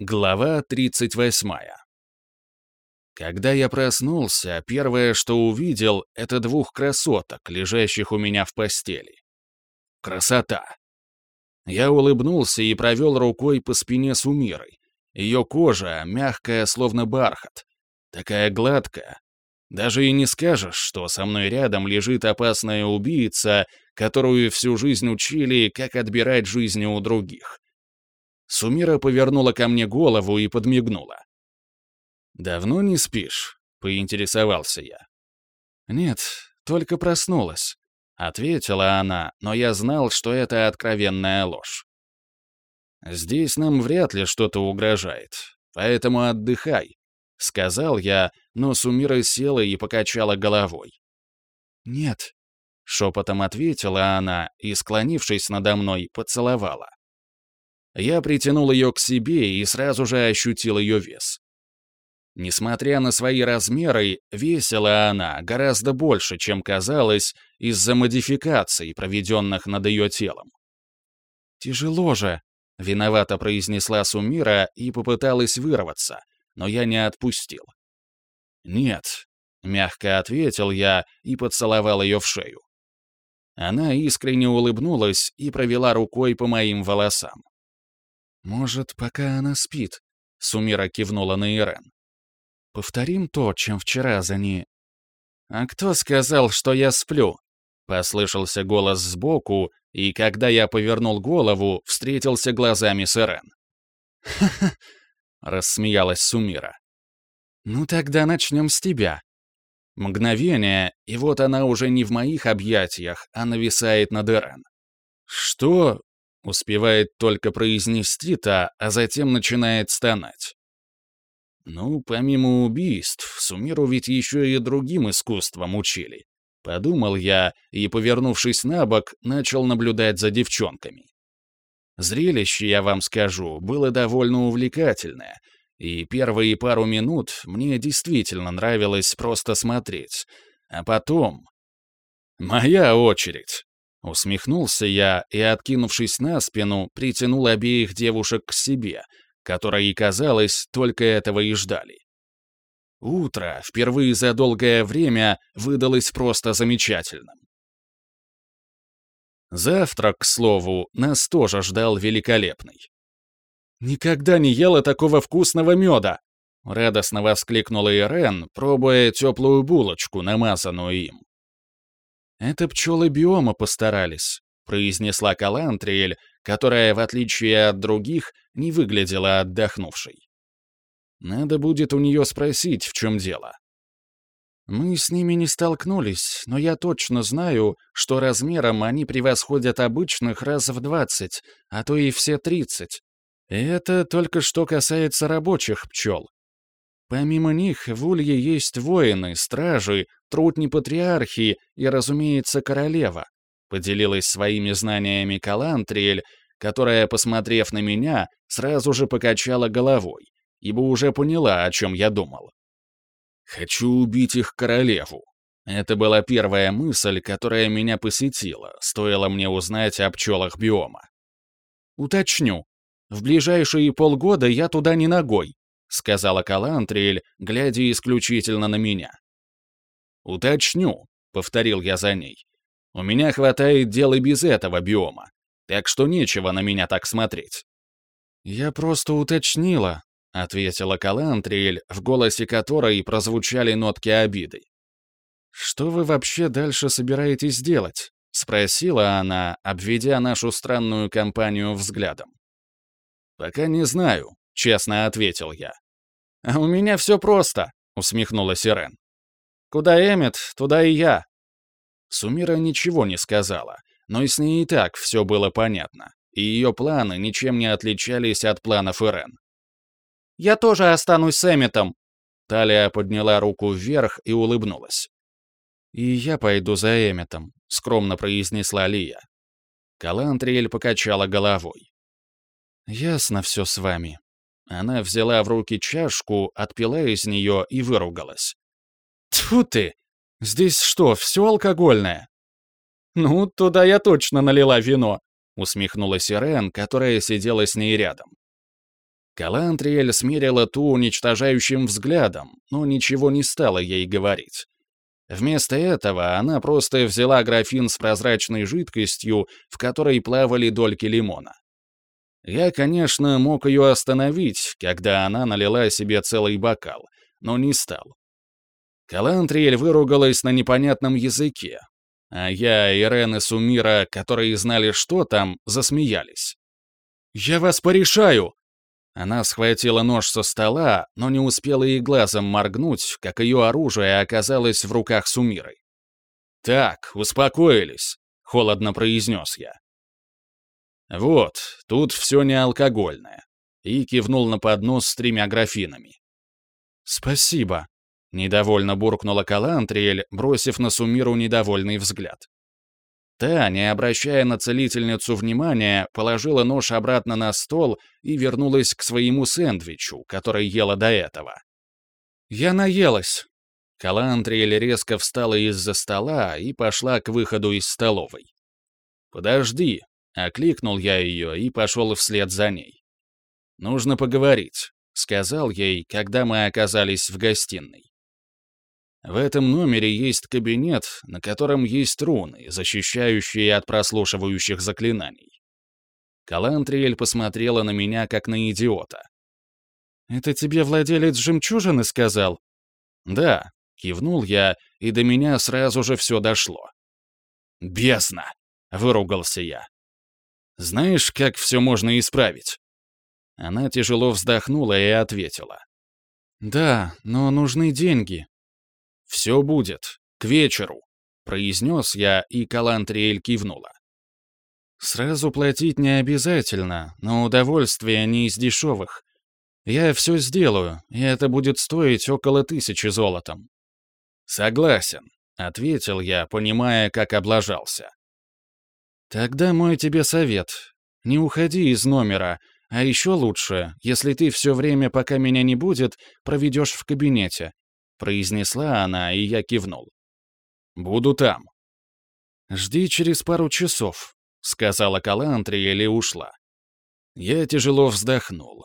Глава 38. Когда я проснулся, первое, что увидел, это двух красоток, лежащих у меня в постели. Красота! Я улыбнулся и провел рукой по спине Сумиры. Ее кожа мягкая, словно бархат. Такая гладкая. Даже и не скажешь, что со мной рядом лежит опасная убийца, которую всю жизнь учили, как отбирать жизни у других. Сумира повернула ко мне голову и подмигнула. «Давно не спишь?» — поинтересовался я. «Нет, только проснулась», — ответила она, но я знал, что это откровенная ложь. «Здесь нам вряд ли что-то угрожает, поэтому отдыхай», — сказал я, но Сумира села и покачала головой. «Нет», — шепотом ответила она и, склонившись надо мной, поцеловала. Я притянул ее к себе и сразу же ощутил ее вес. Несмотря на свои размеры, весила она гораздо больше, чем казалось, из-за модификаций, проведенных над ее телом. «Тяжело же», — виновато произнесла Сумира и попыталась вырваться, но я не отпустил. «Нет», — мягко ответил я и поцеловал ее в шею. Она искренне улыбнулась и провела рукой по моим волосам. «Может, пока она спит?» — Сумира кивнула на Ирен. «Повторим то, чем вчера за ней...» «А кто сказал, что я сплю?» — послышался голос сбоку, и когда я повернул голову, встретился глазами с Ирен. «Ха-ха!» — рассмеялась Сумира. «Ну тогда начнем с тебя». Мгновение, и вот она уже не в моих объятиях, а нависает над Ирен. «Что?» Успевает только произнести-то, а затем начинает стонать. Ну, помимо убийств, Сумиру ведь еще и другим искусством учили. Подумал я и, повернувшись на бок, начал наблюдать за девчонками. Зрелище, я вам скажу, было довольно увлекательное, и первые пару минут мне действительно нравилось просто смотреть. А потом... Моя очередь. Усмехнулся я и, откинувшись на спину, притянул обеих девушек к себе, которые, казалось, только этого и ждали. Утро, впервые за долгое время, выдалось просто замечательным. Завтрак, к слову, нас тоже ждал великолепный. «Никогда не ела такого вкусного меда!» — радостно воскликнула Ирен, пробуя теплую булочку, намазанную им. «Это пчелы биома постарались», — произнесла Калантриэль, которая, в отличие от других, не выглядела отдохнувшей. «Надо будет у нее спросить, в чем дело». «Мы с ними не столкнулись, но я точно знаю, что размером они превосходят обычных раз в двадцать, а то и все тридцать. И это только что касается рабочих пчел. Помимо них в Улье есть воины, стражи, трудни патриархи и, разумеется, королева. Поделилась своими знаниями Калантриэль, которая, посмотрев на меня, сразу же покачала головой, ибо уже поняла, о чем я думал. «Хочу убить их королеву». Это была первая мысль, которая меня посетила, стоило мне узнать о пчелах биома. «Уточню. В ближайшие полгода я туда не ногой, — сказала Калантриэль, глядя исключительно на меня. «Уточню», — повторил я за ней. «У меня хватает дел и без этого биома, так что нечего на меня так смотреть». «Я просто уточнила», — ответила Калантриэль, в голосе которой прозвучали нотки обиды. «Что вы вообще дальше собираетесь делать?» — спросила она, обведя нашу странную компанию взглядом. «Пока не знаю», честно ответил я. «А у меня все просто», — усмехнулась Ирен. «Куда Эммет, туда и я». Сумира ничего не сказала, но и с ней и так все было понятно, и ее планы ничем не отличались от планов Ирен. «Я тоже останусь с Эмметом», Талия подняла руку вверх и улыбнулась. «И я пойду за Эмметом», — скромно произнесла Лия. Калантриэль покачала головой. «Ясно все с вами. Она взяла в руки чашку, отпила из нее и выругалась. «Тьфу ты! Здесь что, все алкогольное?» «Ну, туда я точно налила вино», — усмехнулась Ирен, которая сидела с ней рядом. Калантриэль смерила ту уничтожающим взглядом, но ничего не стала ей говорить. Вместо этого она просто взяла графин с прозрачной жидкостью, в которой плавали дольки лимона. Я, конечно, мог ее остановить, когда она налила себе целый бокал, но не стал. Калантриэль выругалась на непонятном языке, а я, Ирен и Сумира, которые знали, что там, засмеялись. «Я вас порешаю!» Она схватила нож со стола, но не успела и глазом моргнуть, как ее оружие оказалось в руках Сумиры. «Так, успокоились», — холодно произнес я. «Вот, тут все не алкогольное», — и кивнул на поднос с тремя графинами. «Спасибо», Недовольно буркнула Калантриэль, бросив на Сумиру недовольный взгляд. Та, не обращая на целительницу внимания, положила нож обратно на стол и вернулась к своему сэндвичу, который ела до этого. «Я наелась!» Калантриэль резко встала из-за стола и пошла к выходу из столовой. «Подожди!» — окликнул я ее и пошел вслед за ней. «Нужно поговорить», — сказал ей, когда мы оказались в гостиной. В этом номере есть кабинет, на котором есть руны, защищающие от прослушивающих заклинаний. Калантриэль посмотрела на меня, как на идиота. «Это тебе владелец жемчужины сказал?» «Да», — кивнул я, и до меня сразу же все дошло. «Бесно!» — выругался я. «Знаешь, как все можно исправить?» Она тяжело вздохнула и ответила. «Да, но нужны деньги. «Все будет. К вечеру», — произнес я, и Калантриэль кивнула. «Сразу платить не обязательно, но удовольствие не из дешевых. Я все сделаю, и это будет стоить около тысячи золотом». «Согласен», — ответил я, понимая, как облажался. «Тогда мой тебе совет. Не уходи из номера, а еще лучше, если ты все время, пока меня не будет, проведешь в кабинете произнесла она, и я кивнул. «Буду там». «Жди через пару часов», — сказала Калантри и ушла. Я тяжело вздохнул.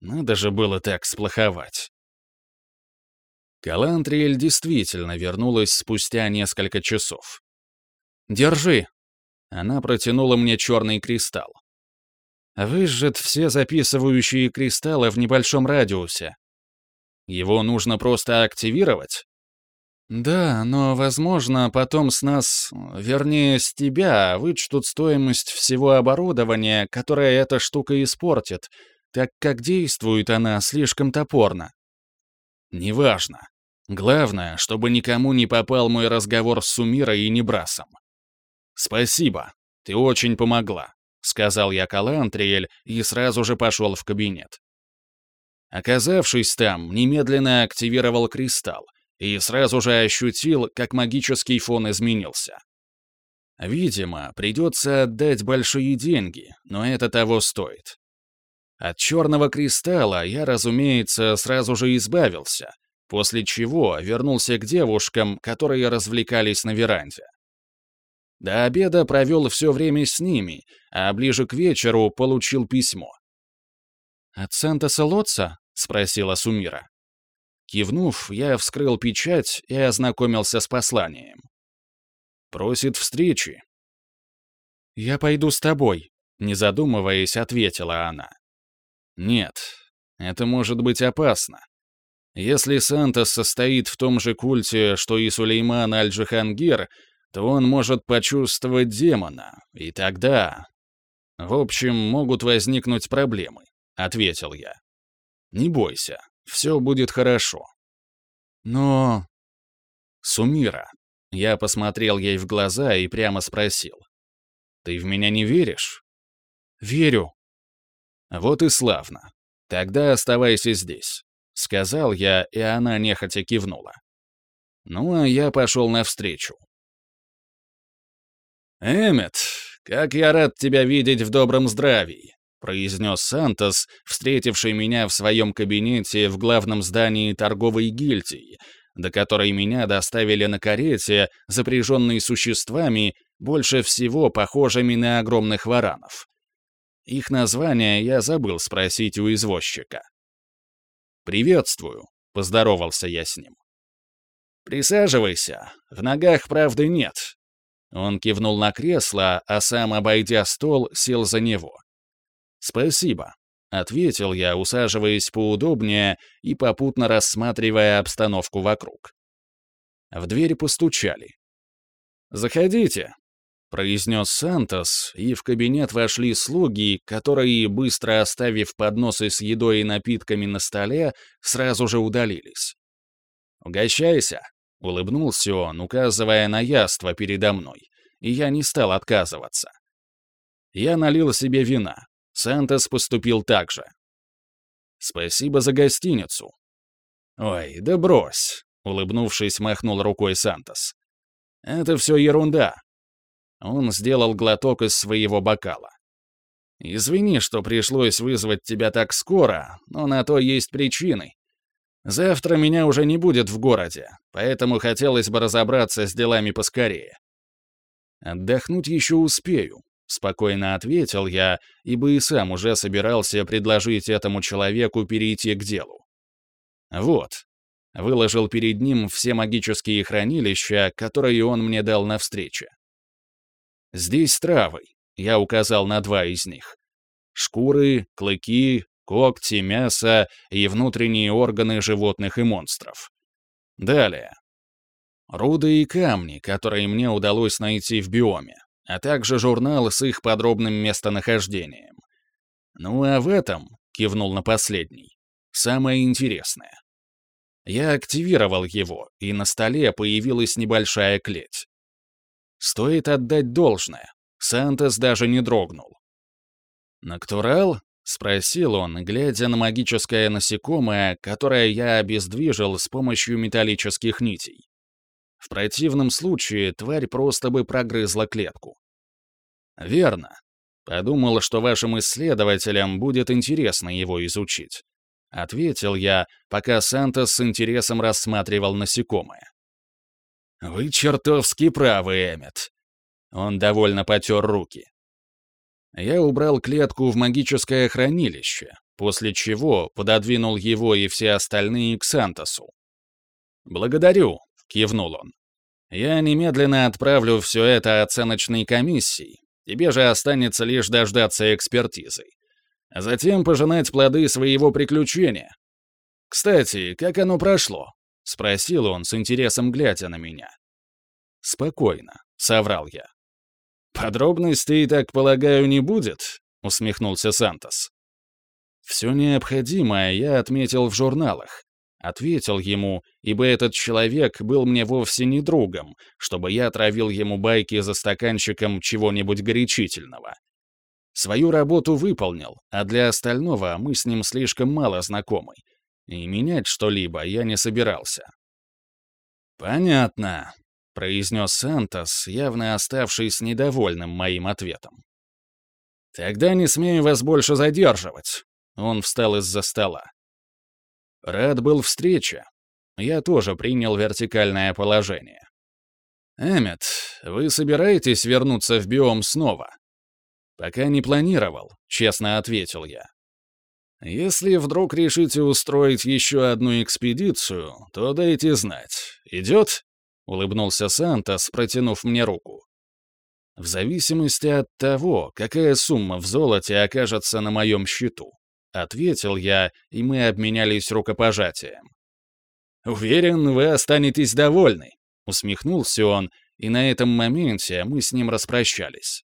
Надо же было так сплоховать. Калантриэль действительно вернулась спустя несколько часов. «Держи!» Она протянула мне черный кристалл. «Выжжет все записывающие кристаллы в небольшом радиусе. Его нужно просто активировать? Да, но, возможно, потом с нас, вернее, с тебя, вычтут стоимость всего оборудования, которое эта штука испортит, так как действует она слишком топорно. Неважно. Главное, чтобы никому не попал мой разговор с Сумирой и Небрасом. «Спасибо, ты очень помогла», — сказал я Калантриэль и сразу же пошел в кабинет. Оказавшись там, немедленно активировал кристалл и сразу же ощутил, как магический фон изменился. Видимо, придется отдать большие деньги, но это того стоит. От черного кристалла я, разумеется, сразу же избавился, после чего вернулся к девушкам, которые развлекались на веранде. До обеда провел все время с ними, а ближе к вечеру получил письмо. «От Сантоса Лотца?» — спросила Сумира. Кивнув, я вскрыл печать и ознакомился с посланием. «Просит встречи». «Я пойду с тобой», — не задумываясь, ответила она. «Нет, это может быть опасно. Если Сантос состоит в том же культе, что и Сулейман Аль-Джихангир, то он может почувствовать демона, и тогда... В общем, могут возникнуть проблемы. — ответил я. «Не бойся, все будет хорошо». «Но...» «Сумира». Я посмотрел ей в глаза и прямо спросил. «Ты в меня не веришь?» «Верю». «Вот и славно. Тогда оставайся здесь», — сказал я, и она нехотя кивнула. Ну, а я пошел навстречу. «Эммет, как я рад тебя видеть в добром здравии!» произнес Сантос, встретивший меня в своем кабинете в главном здании торговой гильдии, до которой меня доставили на карете, запряженной существами, больше всего похожими на огромных варанов. Их название я забыл спросить у извозчика. «Приветствую», — поздоровался я с ним. «Присаживайся, в ногах правды нет». Он кивнул на кресло, а сам, обойдя стол, сел за него. «Спасибо», — ответил я, усаживаясь поудобнее и попутно рассматривая обстановку вокруг. В дверь постучали. «Заходите», — произнес Сантос, и в кабинет вошли слуги, которые, быстро оставив подносы с едой и напитками на столе, сразу же удалились. «Угощайся», — улыбнулся он, указывая на яство передо мной, и я не стал отказываться. Я налил себе вина. Сантос поступил так же. «Спасибо за гостиницу». «Ой, да брось», — улыбнувшись, махнул рукой Сантос. «Это все ерунда». Он сделал глоток из своего бокала. «Извини, что пришлось вызвать тебя так скоро, но на то есть причины. Завтра меня уже не будет в городе, поэтому хотелось бы разобраться с делами поскорее. Отдохнуть еще успею, спокойно ответил я, ибо и сам уже собирался предложить этому человеку перейти к делу. Вот. Выложил перед ним все магические хранилища, которые он мне дал на встрече. Здесь травы, я указал на два из них. Шкуры, клыки, когти, мясо и внутренние органы животных и монстров. Далее. Руды и камни, которые мне удалось найти в биоме, а также журнал с их подробным местонахождением. Ну а в этом, кивнул на последний, самое интересное. Я активировал его, и на столе появилась небольшая клеть. Стоит отдать должное, Сантос даже не дрогнул. Натурал — спросил он, глядя на магическое насекомое, которое я обездвижил с помощью металлических нитей. В противном случае тварь просто бы прогрызла клетку. «Верно. Подумал, что вашим исследователям будет интересно его изучить», — ответил я, пока Санта с интересом рассматривал насекомое. «Вы чертовски правы, Эммет». Он довольно потер руки. Я убрал клетку в магическое хранилище, после чего пододвинул его и все остальные к Сантосу. «Благодарю», — кивнул он. «Я немедленно отправлю все это оценочной комиссии. Тебе же останется лишь дождаться экспертизы. А затем пожинать плоды своего приключения. Кстати, как оно прошло?» — спросил он с интересом, глядя на меня. «Спокойно», — соврал я. «Подробностей, так полагаю, не будет?» — усмехнулся Сантос. «Все необходимое я отметил в журналах», — ответил ему, ибо этот человек был мне вовсе не другом, чтобы я травил ему байки за стаканчиком чего-нибудь горячительного. Свою работу выполнил, а для остального мы с ним слишком мало знакомы, и менять что-либо я не собирался. «Понятно», произнес Сантос, явно оставшись недовольным моим ответом. «Тогда не смею вас больше задерживать». Он встал из-за стола. Рад был встрече. Я тоже принял вертикальное положение. «Эммет, вы собираетесь вернуться в биом снова?» «Пока не планировал», — честно ответил я. «Если вдруг решите устроить еще одну экспедицию, то дайте знать. Идет?» — улыбнулся Сантос, протянув мне руку. «В зависимости от того, какая сумма в золоте окажется на моем счету», — ответил я, и мы обменялись рукопожатием. «Уверен, вы останетесь довольны», — усмехнулся он, и на этом моменте мы с ним распрощались.